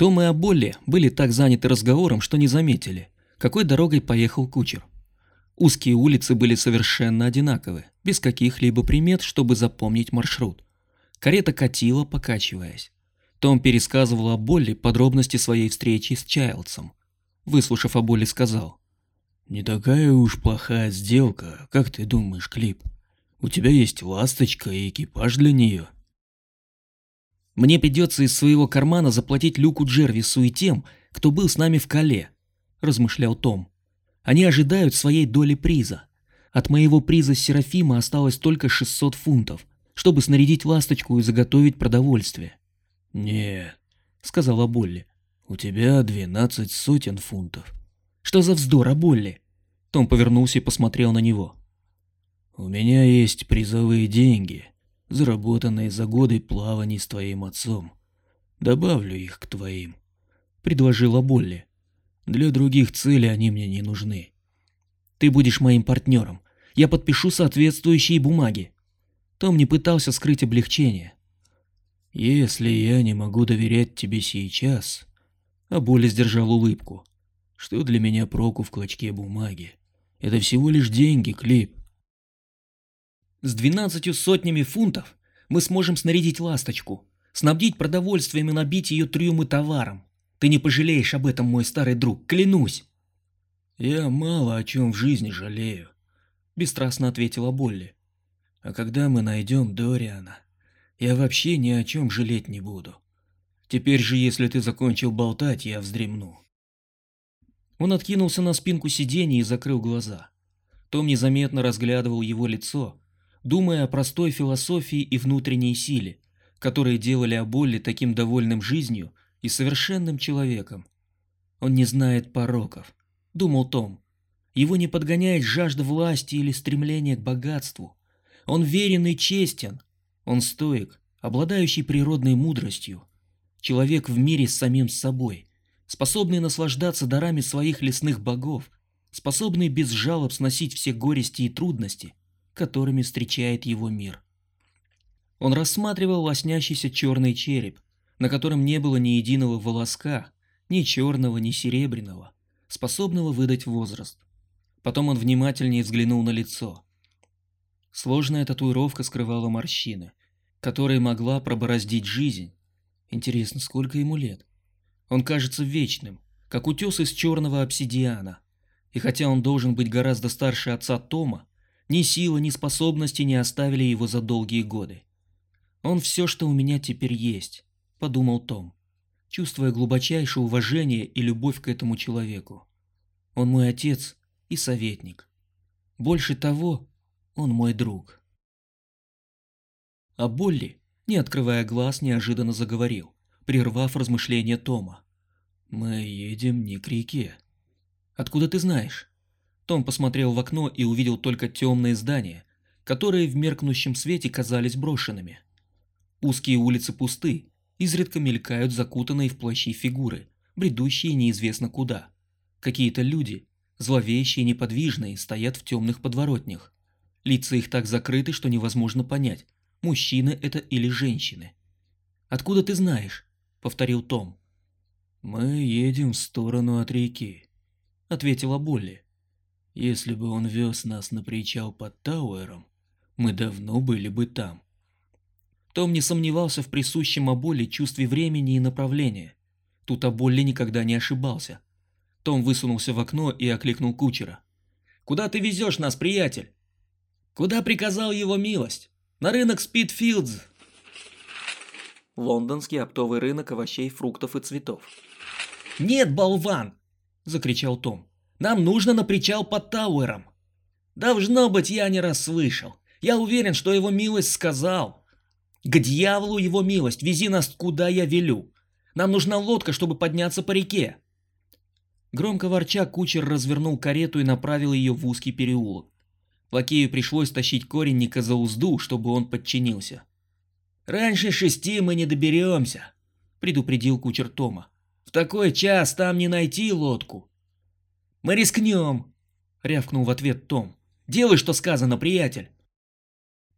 Том и Аболли были так заняты разговором, что не заметили, какой дорогой поехал кучер. Узкие улицы были совершенно одинаковы, без каких-либо примет, чтобы запомнить маршрут. Карета катила, покачиваясь. Том пересказывал о подробности своей встречи с Чайлдсом. Выслушав о сказал. «Не такая уж плохая сделка, как ты думаешь, Клип? У тебя есть ласточка и экипаж для нее». «Мне придется из своего кармана заплатить Люку Джервису и тем, кто был с нами в Кале», – размышлял Том. «Они ожидают своей доли приза. От моего приза Серафима осталось только 600 фунтов, чтобы снарядить ласточку и заготовить продовольствие. «Нет», — сказала Болли, — «у тебя двенадцать сотен фунтов». «Что за вздор, а Болли?» Том повернулся и посмотрел на него. «У меня есть призовые деньги, заработанные за годы плаваний с твоим отцом. Добавлю их к твоим», — предложила Болли. «Для других целей они мне не нужны». «Ты будешь моим партнером. Я подпишу соответствующие бумаги». Том не пытался скрыть облегчение. «Если я не могу доверять тебе сейчас...» А Боли сдержал улыбку. «Что для меня проку в клочке бумаги? Это всего лишь деньги, Клип». «С двенадцатью сотнями фунтов мы сможем снарядить ласточку, снабдить продовольствием и набить ее трюмы товаром. Ты не пожалеешь об этом, мой старый друг, клянусь!» «Я мало о чем в жизни жалею», — бесстрастно ответила Болли. А когда мы найдем Дориана, я вообще ни о чем жалеть не буду. Теперь же, если ты закончил болтать, я вздремну. Он откинулся на спинку сиденья и закрыл глаза. Том незаметно разглядывал его лицо, думая о простой философии и внутренней силе, которые делали Аболли таким довольным жизнью и совершенным человеком. Он не знает пороков, думал Том. Его не подгоняет жажда власти или стремление к богатству. Он верен и честен. Он стоик, обладающий природной мудростью. Человек в мире с самим собой, способный наслаждаться дарами своих лесных богов, способный без жалоб сносить все горести и трудности, которыми встречает его мир. Он рассматривал лоснящийся черный череп, на котором не было ни единого волоска, ни черного, ни серебряного, способного выдать возраст. Потом он внимательнее взглянул на лицо. Сложная татуировка скрывала морщины, которые могла пробороздить жизнь. Интересно, сколько ему лет? Он кажется вечным, как утес из черного обсидиана. И хотя он должен быть гораздо старше отца Тома, ни сила, ни способности не оставили его за долгие годы. «Он все, что у меня теперь есть», — подумал Том, чувствуя глубочайшее уважение и любовь к этому человеку. «Он мой отец и советник. Больше того, он мой друг. А Болли, не открывая глаз, неожиданно заговорил, прервав размышления Тома. «Мы едем не к реке». «Откуда ты знаешь?» Том посмотрел в окно и увидел только темные здания, которые в меркнущем свете казались брошенными. Узкие улицы пусты, изредка мелькают закутанные в плащи фигуры, бредущие неизвестно куда. Какие-то люди, зловещие и неподвижные, стоят в темных подворотнях. Лица их так закрыты, что невозможно понять, мужчины это или женщины. «Откуда ты знаешь?» — повторил Том. «Мы едем в сторону от реки», — ответила Болли. «Если бы он вез нас на причал под Тауэром, мы давно были бы там». Том не сомневался в присущем Аболле чувстве времени и направления. Тут Аболли никогда не ошибался. Том высунулся в окно и окликнул кучера. «Куда ты везешь нас, приятель?» Куда приказал его милость? На рынок Спитфилдс. Лондонский оптовый рынок овощей, фруктов и цветов. «Нет, болван!» – закричал Том. «Нам нужно на причал под Тауэром!» «Должно быть, я не раз слышал. Я уверен, что его милость сказал. К дьяволу его милость, вези нас куда я велю. Нам нужна лодка, чтобы подняться по реке». Громко ворча, кучер развернул карету и направил ее в узкий переулок. Лакею пришлось тащить коренника за узду, чтобы он подчинился. «Раньше шести мы не доберемся», — предупредил кучер Тома. «В такой час там не найти лодку». «Мы рискнем», — рявкнул в ответ Том. «Делай, что сказано, приятель».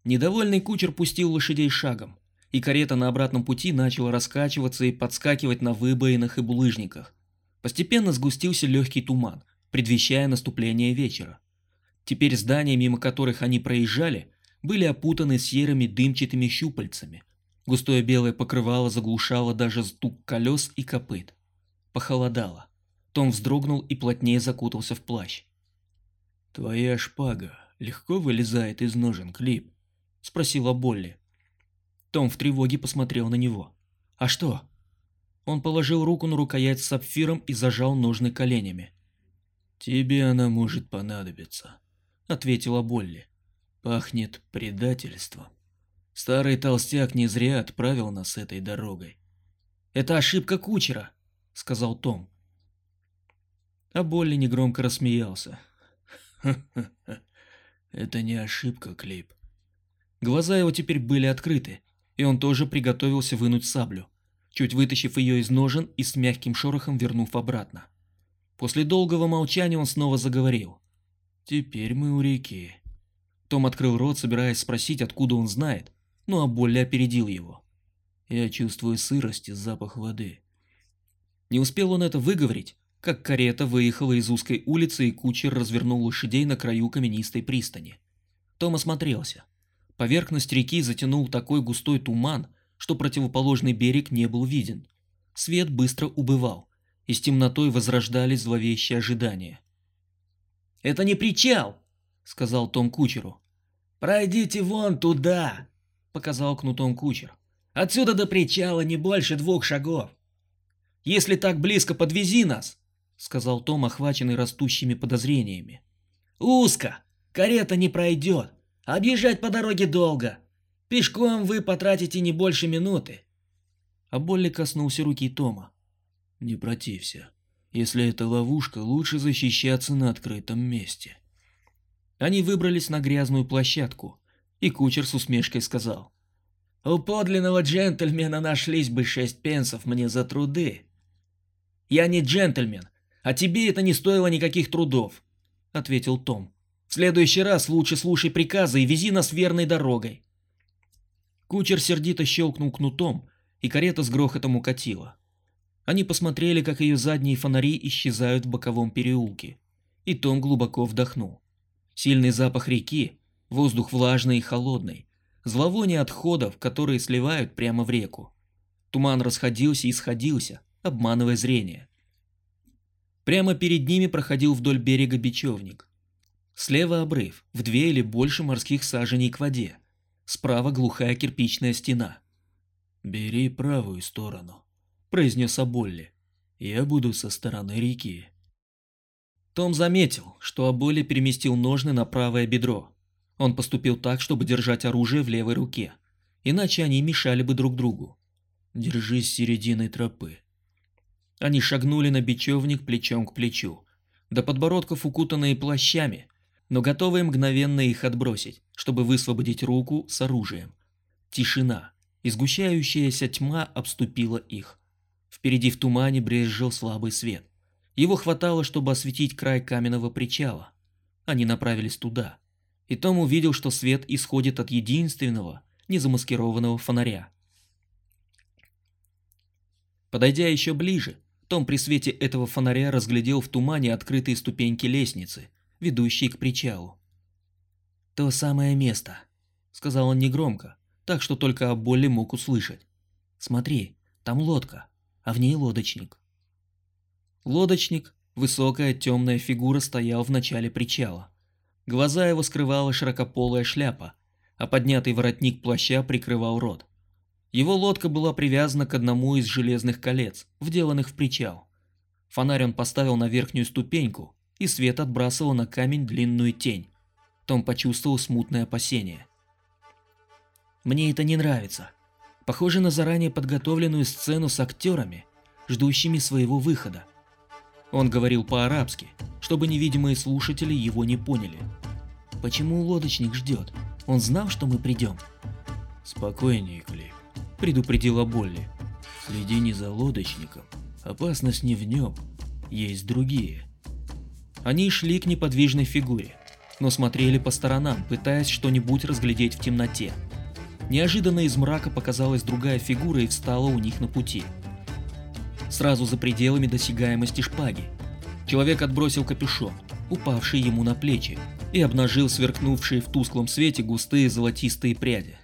Недовольный кучер пустил лошадей шагом. и карета на обратном пути начала раскачиваться и подскакивать на выбоинах и булыжниках. Постепенно сгустился легкий туман, предвещая наступление вечера. Теперь здания, мимо которых они проезжали, были опутаны серыми дымчатыми щупальцами. Густое белое покрывало заглушало даже стук колес и копыт. Похолодало. Том вздрогнул и плотнее закутался в плащ. «Твоя шпага легко вылезает из ножен, Клип?» – спросила Болли. Том в тревоге посмотрел на него. «А что?» Он положил руку на рукоять с сапфиром и зажал ножны коленями. «Тебе она может понадобиться», — ответила Болли. «Пахнет предательством. Старый толстяк не зря отправил нас этой дорогой». «Это ошибка кучера», — сказал Том. А Болли негромко рассмеялся. «Ха-ха-ха, это не ошибка, Клип». Глаза его теперь были открыты, и он тоже приготовился вынуть саблю, чуть вытащив ее из ножен и с мягким шорохом вернув обратно. После долгого молчания он снова заговорил. «Теперь мы у реки». Том открыл рот, собираясь спросить, откуда он знает, но Аболли опередил его. «Я чувствую сырость и запах воды». Не успел он это выговорить, как карета выехала из узкой улицы и кучер развернул лошадей на краю каменистой пристани. Том осмотрелся. Поверхность реки затянул такой густой туман, что противоположный берег не был виден. Свет быстро убывал, и с темнотой возрождались зловещие ожидания. «Это не причал!» — сказал Том кучеру. «Пройдите вон туда!» — показал кнутом кучер. «Отсюда до причала не больше двух шагов!» «Если так близко, подвези нас!» — сказал Том, охваченный растущими подозрениями. «Узко! Карета не пройдет! Объезжать по дороге долго. Пешком вы потратите не больше минуты. А Болли коснулся руки Тома. Не протився. Если это ловушка, лучше защищаться на открытом месте. Они выбрались на грязную площадку, и кучер с усмешкой сказал. «У подлинного джентльмена нашлись бы шесть пенсов мне за труды». «Я не джентльмен, а тебе это не стоило никаких трудов», — ответил Том. В следующий раз лучше слушай приказы и вези нас верной дорогой. Кучер сердито щелкнул кнутом, и карета с грохотом укатила. Они посмотрели, как ее задние фонари исчезают в боковом переулке, и Том глубоко вдохнул. Сильный запах реки, воздух влажный и холодный, зловоние отходов, которые сливают прямо в реку. Туман расходился и сходился, обманывая зрение. Прямо перед ними проходил вдоль берега бечевник. Слева обрыв, в две или больше морских саженей к воде. Справа глухая кирпичная стена. «Бери правую сторону», — произнес Аболли. «Я буду со стороны реки». Том заметил, что Аболли переместил ножны на правое бедро. Он поступил так, чтобы держать оружие в левой руке, иначе они мешали бы друг другу. «Держись середины тропы». Они шагнули на бечевник плечом к плечу, до подбородков укутанные плащами, но готовые мгновенно их отбросить, чтобы высвободить руку с оружием. Тишина, изгущающаяся тьма обступила их. Впереди в тумане брезжил слабый свет. Его хватало, чтобы осветить край каменного причала. Они направились туда. И Том увидел, что свет исходит от единственного, незамаскированного фонаря. Подойдя еще ближе, том при свете этого фонаря разглядел в тумане открытые ступеньки лестницы – ведущий к причалу. «То самое место», — сказал он негромко, так что только Болли мог услышать. «Смотри, там лодка, а в ней лодочник». Лодочник, высокая темная фигура, стоял в начале причала. Глаза его скрывала широкополая шляпа, а поднятый воротник плаща прикрывал рот. Его лодка была привязана к одному из железных колец, вделанных в причал. Фонарь он поставил на верхнюю ступеньку, и свет отбрасывал на камень длинную тень. Том почувствовал смутное опасение. «Мне это не нравится. Похоже на заранее подготовленную сцену с актерами, ждущими своего выхода». Он говорил по-арабски, чтобы невидимые слушатели его не поняли. «Почему лодочник ждет? Он знал, что мы придем?» «Спокойнее, Клип», — предупредила Болли. «Следи не за лодочником. Опасность не в нем. Есть другие». Они шли к неподвижной фигуре, но смотрели по сторонам, пытаясь что-нибудь разглядеть в темноте. Неожиданно из мрака показалась другая фигура и встала у них на пути. Сразу за пределами досягаемости шпаги. Человек отбросил капюшон, упавший ему на плечи, и обнажил сверкнувшие в тусклом свете густые золотистые пряди.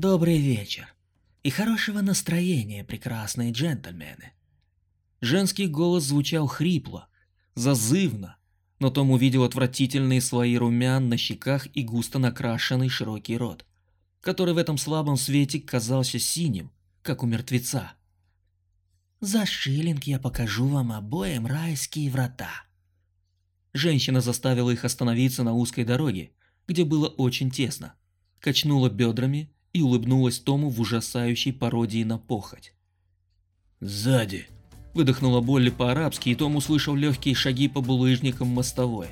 «Добрый вечер и хорошего настроения, прекрасные джентльмены!» Женский голос звучал хрипло, зазывно, но Том увидел отвратительные слои румян на щеках и густо накрашенный широкий рот, который в этом слабом свете казался синим, как у мертвеца. «За шиллинг я покажу вам обоим райские врата». Женщина заставила их остановиться на узкой дороге, где было очень тесно, качнула бедрами и улыбнулась Тому в ужасающей пародии на похоть. «Сзади!» Выдохнула Болли по-арабски, и Том услышал легкие шаги по булыжникам мостовой.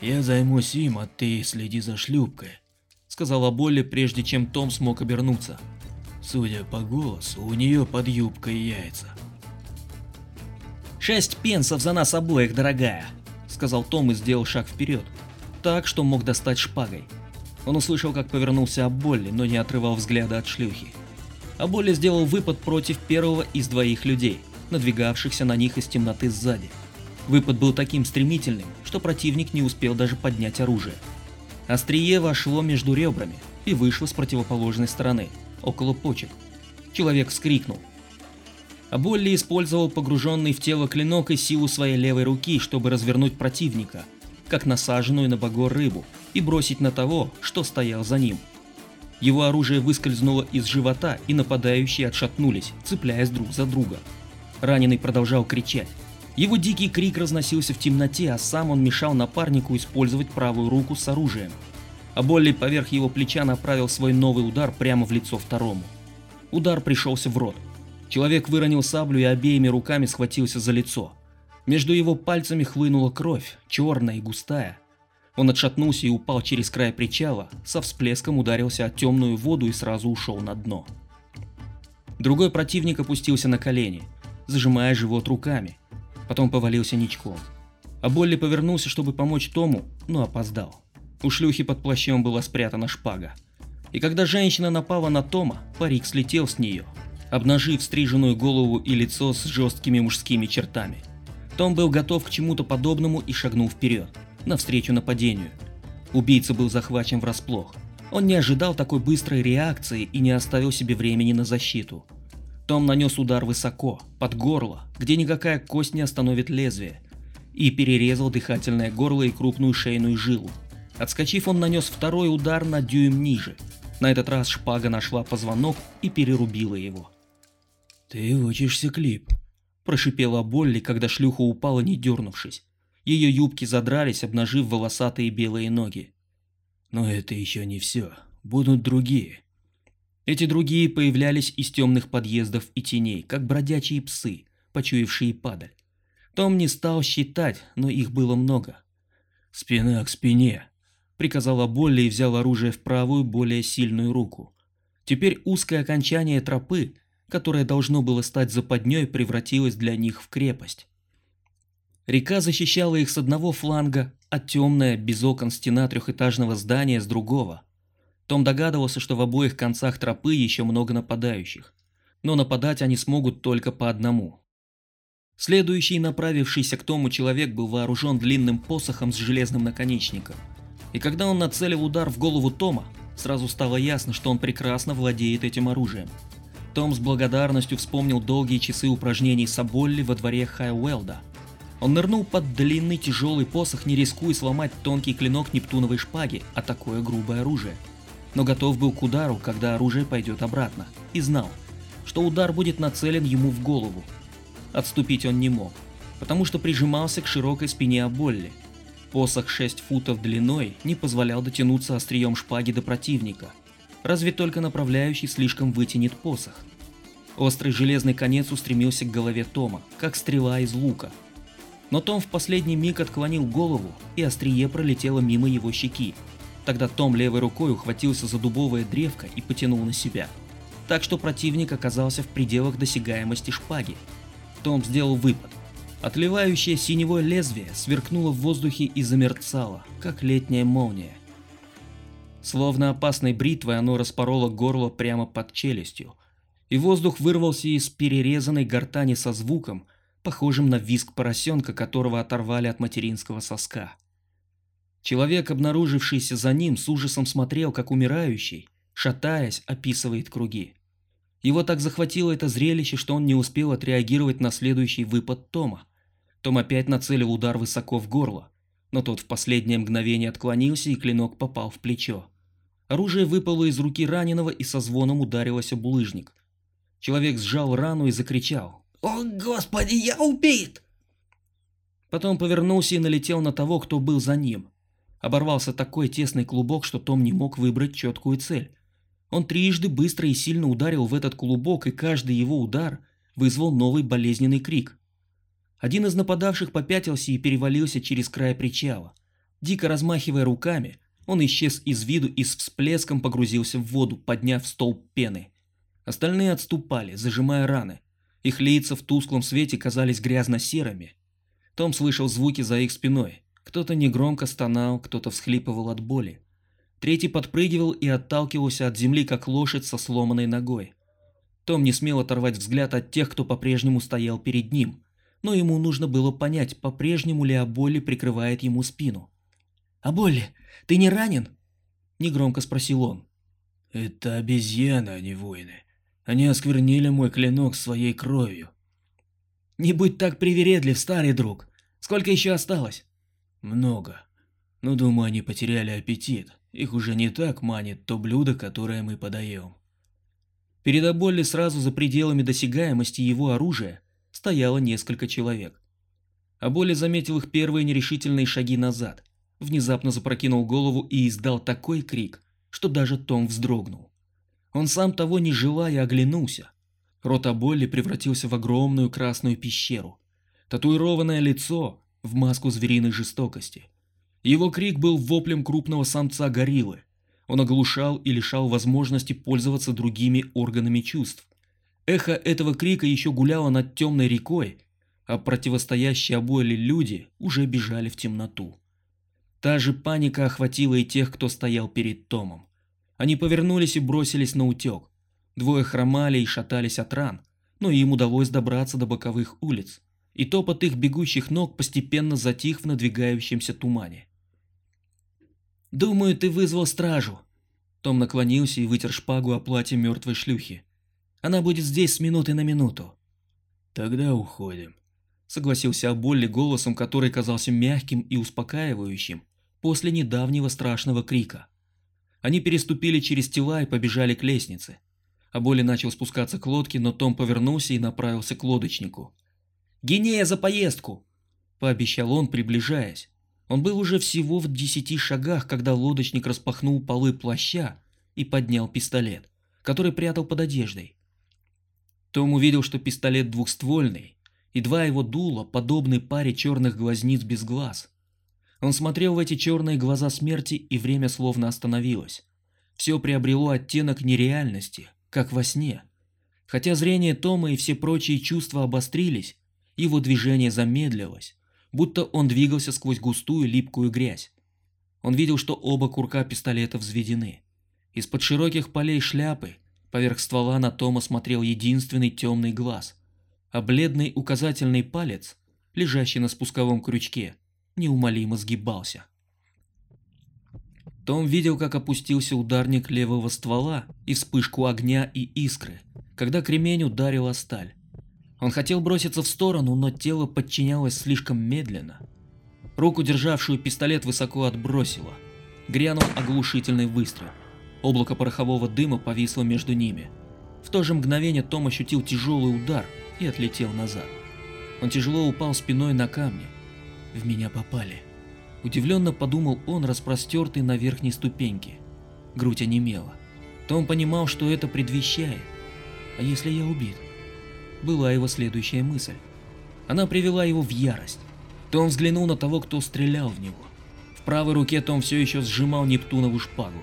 «Я займусь им, а ты следи за шлюпкой», — сказала Болли, прежде чем Том смог обернуться. «Судя по голосу, у нее под юбкой яйца». «Шесть пенсов за нас обоих, дорогая», — сказал Том и сделал шаг вперед, так, что мог достать шпагой. Он услышал, как повернулся Аболли, но не отрывал взгляда от шлюхи. Аболли сделал выпад против первого из двоих людей надвигавшихся на них из темноты сзади. Выпад был таким стремительным, что противник не успел даже поднять оружие. Острие вошло между ребрами и вышло с противоположной стороны, около почек. Человек вскрикнул. А Болли использовал погруженный в тело клинок и силу своей левой руки, чтобы развернуть противника, как насаженную на багор рыбу, и бросить на того, что стоял за ним. Его оружие выскользнуло из живота, и нападающие отшатнулись, цепляясь друг за друга. Раненый продолжал кричать. Его дикий крик разносился в темноте, а сам он мешал напарнику использовать правую руку с оружием. А Болли поверх его плеча направил свой новый удар прямо в лицо второму. Удар пришелся в рот. Человек выронил саблю и обеими руками схватился за лицо. Между его пальцами хлынула кровь, черная и густая. Он отшатнулся и упал через край причала, со всплеском ударился о темную воду и сразу ушел на дно. Другой противник опустился на колени – зажимая живот руками. Потом повалился ничком. А Болли повернулся, чтобы помочь Тому, но опоздал. У шлюхи под плащом была спрятана шпага. И когда женщина напала на Тома, парик слетел с нее, обнажив стриженную голову и лицо с жесткими мужскими чертами. Том был готов к чему-то подобному и шагнул вперед, навстречу нападению. Убийца был захвачен врасплох. Он не ожидал такой быстрой реакции и не оставил себе времени на защиту. Том нанес удар высоко, под горло, где никакая кость не остановит лезвие, и перерезал дыхательное горло и крупную шейную жилу. Отскочив, он нанес второй удар на дюйм ниже. На этот раз шпага нашла позвонок и перерубила его. «Ты учишься клип», – прошипела Болли, когда шлюха упала, не дернувшись. Ее юбки задрались, обнажив волосатые белые ноги. «Но это еще не все. Будут другие. Эти другие появлялись из темных подъездов и теней, как бродячие псы, почуявшие падаль. Том не стал считать, но их было много. «Спина к спине», — приказала Болли и взял оружие в правую, более сильную руку. Теперь узкое окончание тропы, которое должно было стать западней, превратилось для них в крепость. Река защищала их с одного фланга, а темная, без окон стена трехэтажного здания с другого — том догадывался, что в обоих концах тропы еще много нападающих, но нападать они смогут только по одному. Следующий направившийся к Тому человек был вооружен длинным посохом с железным наконечником, и когда он нацелил удар в голову Тома, сразу стало ясно, что он прекрасно владеет этим оружием. Том с благодарностью вспомнил долгие часы упражнений Саболли во дворе Хайуэлда. Он нырнул под длинный тяжелый посох, не рискуя сломать тонкий клинок Нептуновой шпаги, а такое грубое оружие – но готов был к удару, когда оружие пойдет обратно, и знал, что удар будет нацелен ему в голову. Отступить он не мог, потому что прижимался к широкой спине Аболли. Посох 6 футов длиной не позволял дотянуться острием шпаги до противника, разве только направляющий слишком вытянет посох. Острый железный конец устремился к голове Тома, как стрела из лука. Но Том в последний миг отклонил голову, и острие пролетело мимо его щеки, Тогда Том левой рукой ухватился за дубовое древко и потянул на себя. Так что противник оказался в пределах досягаемости шпаги. Том сделал выпад. Отливающее синевое лезвие сверкнуло в воздухе и замерцало, как летняя молния. Словно опасной бритвой оно распороло горло прямо под челюстью, и воздух вырвался из перерезанной гортани со звуком, похожим на визг поросенка, которого оторвали от материнского соска. Человек, обнаружившийся за ним, с ужасом смотрел, как умирающий, шатаясь, описывает круги. Его так захватило это зрелище, что он не успел отреагировать на следующий выпад Тома. Том опять нацелил удар высоко в горло, но тот в последнее мгновение отклонился и клинок попал в плечо. Оружие выпало из руки раненого и со звоном ударилось об булыжник. Человек сжал рану и закричал. «О, Господи, я убит!» Потом повернулся и налетел на того, кто был за ним. Оборвался такой тесный клубок, что Том не мог выбрать четкую цель. Он трижды быстро и сильно ударил в этот клубок, и каждый его удар вызвал новый болезненный крик. Один из нападавших попятился и перевалился через край причала. Дико размахивая руками, он исчез из виду и с всплеском погрузился в воду, подняв столб пены. Остальные отступали, зажимая раны. Их лица в тусклом свете казались грязно-серыми. Том слышал звуки за их спиной. Кто-то негромко стонал, кто-то всхлипывал от боли. Третий подпрыгивал и отталкивался от земли, как лошадь со сломанной ногой. Том не смел оторвать взгляд от тех, кто по-прежнему стоял перед ним, но ему нужно было понять, по-прежнему ли Аболли прикрывает ему спину. «Аболли, ты не ранен?» – негромко спросил он. «Это обезьяны, а не воины. Они осквернили мой клинок своей кровью». «Не будь так привередлив, старый друг. Сколько еще осталось?» «Много. Но думаю, они потеряли аппетит. Их уже не так манит то блюдо, которое мы подаем. Перед Аболли сразу за пределами досягаемости его оружия стояло несколько человек. Аболли заметил их первые нерешительные шаги назад, внезапно запрокинул голову и издал такой крик, что даже Том вздрогнул. Он сам того не желая оглянулся. Рот Аболли превратился в огромную красную пещеру. Татуированное лицо в маску звериной жестокости. Его крик был воплем крупного самца гориллы. Он оглушал и лишал возможности пользоваться другими органами чувств. Эхо этого крика еще гуляло над темной рекой, а противостоящие обоили люди уже бежали в темноту. Та же паника охватила и тех, кто стоял перед Томом. Они повернулись и бросились на утек. Двое хромали и шатались от ран, но им удалось добраться до боковых улиц, и топот их бегущих ног постепенно затих в надвигающемся тумане. «Думаю, ты вызвал стражу». Том наклонился и вытер шпагу о платье мертвой шлюхи. «Она будет здесь с минуты на минуту». «Тогда уходим», — согласился Аболли голосом, который казался мягким и успокаивающим после недавнего страшного крика. Они переступили через тела и побежали к лестнице. Аболли начал спускаться к лодке, но Том повернулся и направился к лодочнику. «Гинея за поездку!» – пообещал он, приближаясь. Он был уже всего в десяти шагах, когда лодочник распахнул полы плаща и поднял пистолет, который прятал под одеждой. Том увидел, что пистолет двухствольный, и два его дула подобны паре черных глазниц без глаз. Он смотрел в эти черные глаза смерти, и время словно остановилось. Все приобрело оттенок нереальности, как во сне. Хотя зрение Тома и все прочие чувства обострились, его движение замедлилось, будто он двигался сквозь густую липкую грязь. Он видел, что оба курка пистолета взведены. Из-под широких полей шляпы поверх ствола на Тома смотрел единственный темный глаз, а бледный указательный палец, лежащий на спусковом крючке, неумолимо сгибался. Том видел, как опустился ударник левого ствола и вспышку огня и искры, когда кремень ударил о сталь. Он хотел броситься в сторону, но тело подчинялось слишком медленно. Руку, державшую пистолет, высоко отбросило. Грянул оглушительный выстрел. Облако порохового дыма повисло между ними. В то же мгновение Том ощутил тяжелый удар и отлетел назад. Он тяжело упал спиной на камни. В меня попали. Удивленно подумал он, распростертый на верхней ступеньке. Грудь онемела. Том понимал, что это предвещает. А если я убит? была его следующая мысль. Она привела его в ярость. Том взглянул на того, кто стрелял в него. В правой руке Том все еще сжимал Нептунову шпагу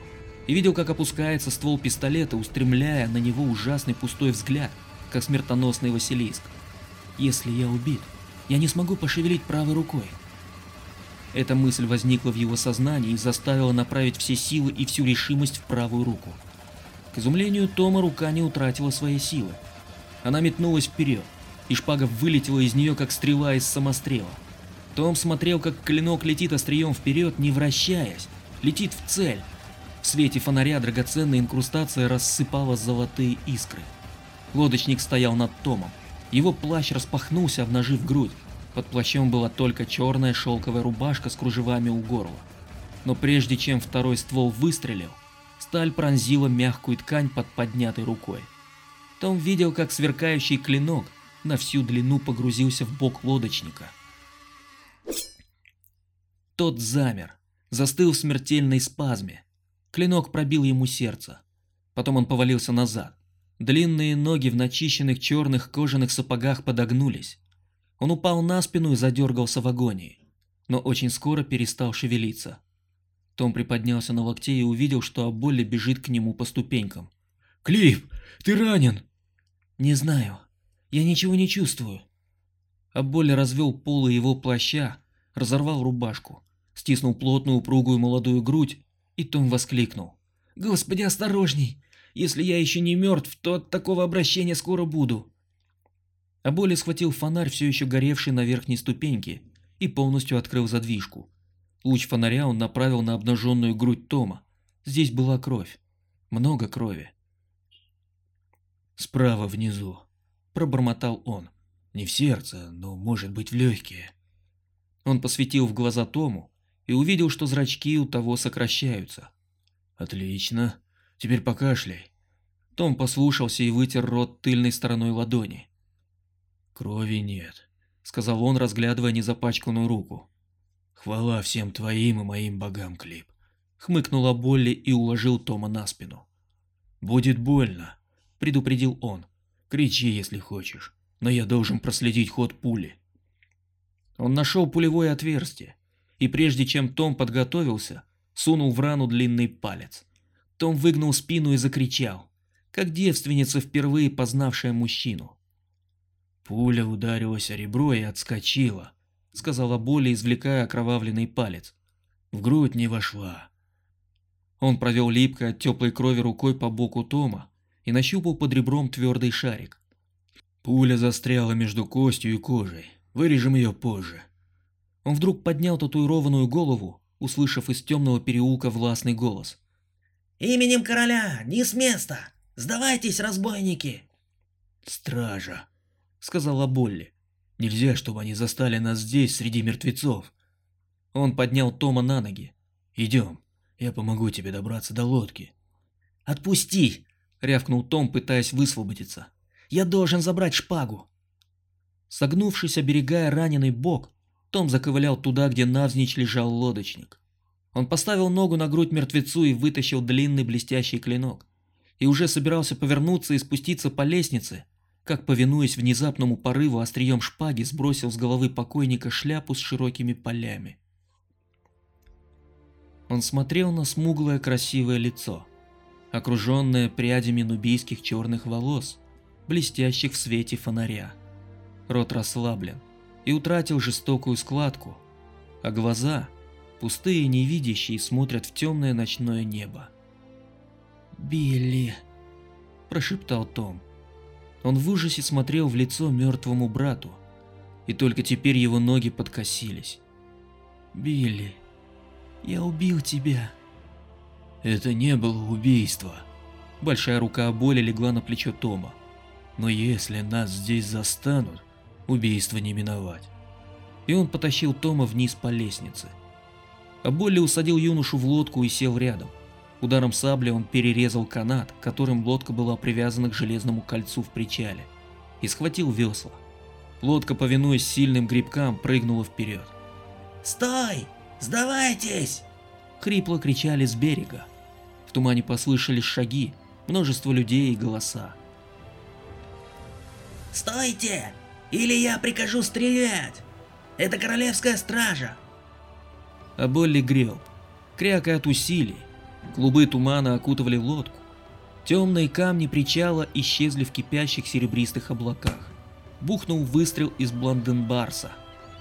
и видел, как опускается ствол пистолета, устремляя на него ужасный пустой взгляд, как смертоносный Василиск. «Если я убит, я не смогу пошевелить правой рукой». Эта мысль возникла в его сознании и заставила направить все силы и всю решимость в правую руку. К изумлению Тома рука не утратила своей силы. Она метнулась вперед, и шпага вылетела из нее, как стрела из самострела. Том смотрел, как клинок летит острием вперед, не вращаясь, летит в цель. В свете фонаря драгоценная инкрустация рассыпала золотые искры. Лодочник стоял над Томом. Его плащ распахнулся, обнажив грудь. Под плащом была только черная шелковая рубашка с кружевами у горла. Но прежде чем второй ствол выстрелил, сталь пронзила мягкую ткань под поднятой рукой. Том видел, как сверкающий клинок на всю длину погрузился в бок лодочника. Тот замер, застыл в смертельной спазме. Клинок пробил ему сердце. Потом он повалился назад. Длинные ноги в начищенных черных кожаных сапогах подогнулись. Он упал на спину и задергался в агонии, но очень скоро перестал шевелиться. Том приподнялся на локте и увидел, что Аболли бежит к нему по ступенькам. «Клип, ты ранен!» «Не знаю. Я ничего не чувствую». Аболли развел полы его плаща, разорвал рубашку, стиснул плотную упругую молодую грудь, и Том воскликнул. «Господи, осторожней! Если я еще не мертв, то от такого обращения скоро буду». Аболи схватил фонарь, все еще горевший на верхней ступеньке, и полностью открыл задвижку. Луч фонаря он направил на обнаженную грудь Тома. Здесь была кровь. Много крови. «Справа внизу», — пробормотал он. «Не в сердце, но может быть в легкие». Он посветил в глаза Тому и увидел, что зрачки у того сокращаются. «Отлично. Теперь покашляй». Том послушался и вытер рот тыльной стороной ладони. «Крови нет», — сказал он, разглядывая незапачканную руку. «Хвала всем твоим и моим богам, Клип», — хмыкнула Болли и уложил Тома на спину. «Будет больно», — предупредил он. «Кричи, если хочешь, но я должен проследить ход пули». Он нашел пулевое отверстие, и прежде чем Том подготовился, сунул в рану длинный палец. Том выгнул спину и закричал, как девственница, впервые познавшая мужчину. Пуля ударилась о ребро и отскочила, сказала Боли, извлекая окровавленный палец. В грудь не вошла. Он провел липкой от теплой крови рукой по боку Тома и нащупал под ребром твердый шарик. Пуля застряла между костью и кожей. Вырежем ее позже. Он вдруг поднял татуированную голову, услышав из темного переулка властный голос. «Именем короля! Не с места! Сдавайтесь, разбойники!» «Стража!» — сказала Болли. «Нельзя, чтобы они застали нас здесь, среди мертвецов». Он поднял Тома на ноги. «Идем, я помогу тебе добраться до лодки». «Отпусти!» — рявкнул Том, пытаясь высвободиться. «Я должен забрать шпагу!» Согнувшись, оберегая раненый бок, том заковылял туда, где навзничь лежал лодочник. Он поставил ногу на грудь мертвецу и вытащил длинный блестящий клинок. И уже собирался повернуться и спуститься по лестнице, как, повинуясь внезапному порыву, острием шпаги сбросил с головы покойника шляпу с широкими полями. Он смотрел на смуглое красивое лицо, окруженное прядями нубийских черных волос, блестящих в свете фонаря. Рот расслаблен и утратил жестокую складку, а глаза, пустые невидящие, смотрят в темное ночное небо. «Билли», – прошептал Том. Он в ужасе смотрел в лицо мертвому брату, и только теперь его ноги подкосились. «Билли, я убил тебя». «Это не было убийство». Большая рука боли легла на плечо Тома. «Но если нас здесь застанут, убийство не миновать». И он потащил Тома вниз по лестнице. А Болли усадил юношу в лодку и сел рядом. Ударом сабли он перерезал канат, которым лодка была привязана к железному кольцу в причале, и схватил весла. Лодка, повинуясь сильным грибкам, прыгнула вперед. «Стой! Сдавайтесь!» Хрипло кричали с берега. В тумане послышались шаги, множество людей и голоса. «Стойте! Или я прикажу стрелять! Это королевская стража!» А Болли греб, крякая от усилий, Клубы тумана окутывали лодку. Темные камни причала исчезли в кипящих серебристых облаках. Бухнул выстрел из Бланденбарса.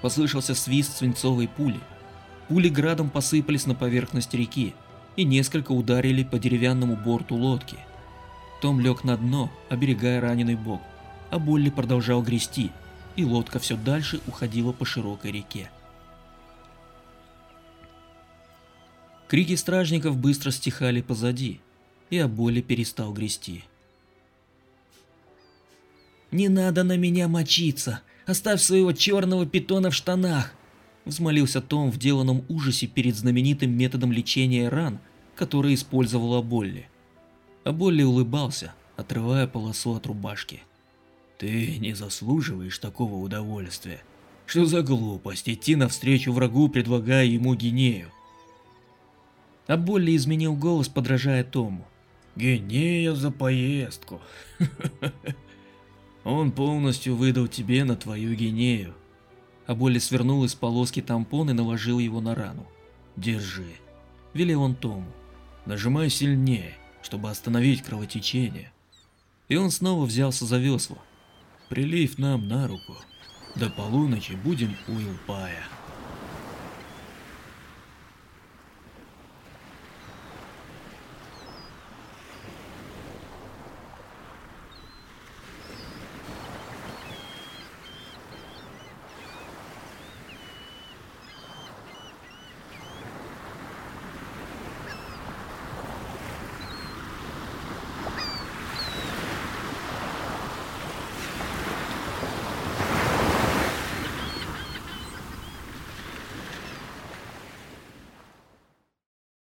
Послышался свист свинцовой пули. Пули градом посыпались на поверхность реки и несколько ударили по деревянному борту лодки. Том лег на дно, оберегая раненый бок, а Болли продолжал грести, и лодка все дальше уходила по широкой реке. Крики стражников быстро стихали позади, и Аболи перестал грести. «Не надо на меня мочиться! Оставь своего черного питона в штанах!» Взмолился Том в деланном ужасе перед знаменитым методом лечения ран, который использовала Болли. А Болли улыбался, отрывая полосу от рубашки. «Ты не заслуживаешь такого удовольствия. Что за глупость идти навстречу врагу, предлагая ему гинею?» А Болли изменил голос, подражая Тому. «Гинея за поездку. Он полностью выдал тебе на твою гинею. А Болли свернул из полоски тампон и наложил его на рану. Держи. Велел он Тому. Нажимай сильнее, чтобы остановить кровотечение. И он снова взялся за весла. Прилив нам на руку. До полуночи будем у Илпая.